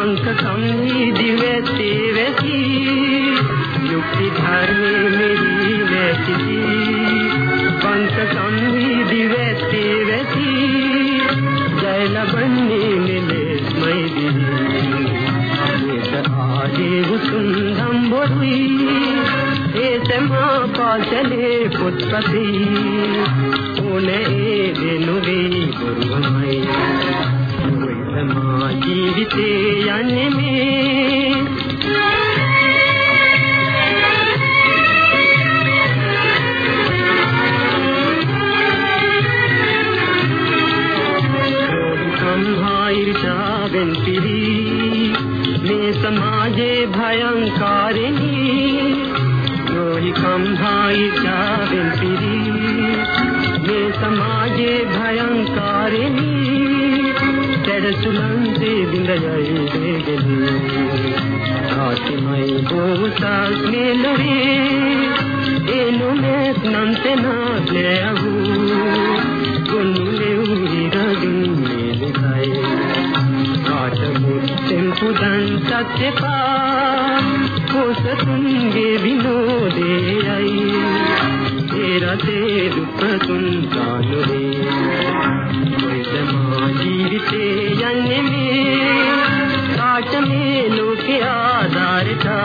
අන්ත සංවේදී වෙති වෙති යුක්ති ධර්මයේ මෙහි වෙති පන්ත සංවේදී වෙති වෙති ජය ලබන්නේ මෙලෙස් මයිදී මේත ආදී උතුම් සම්බොරුයි ඒතමා පාසලේ පුත්පති. උනේ දෙනුවේ ගුරුමයි ජීවිතේ යන්නේ මේ සංහායිර්ෂාවෙන් පිරි මේ සමාජේ භයංකාරිනී යෝහි කම්භායිර්ෂාවෙන් පිරි මේ සමාජේ භයංකාරිනී සැඩසුලන්සේ බිඳයයි වේගෙනි ආතිමයි බෝසත් මෙලරේ එනුමෙත් නම් තෙනා ලැබු ගොනුලේ උහිරදින් මෙලකයි කාට මුත්තෙන් පුදන් සත්‍යපා කොසතුන්ගේ විනෝදේයයි ඒ රතේ දුප්පතුන් කානුරේ කොයිදමා ජීවිතේ යන්නේ මේ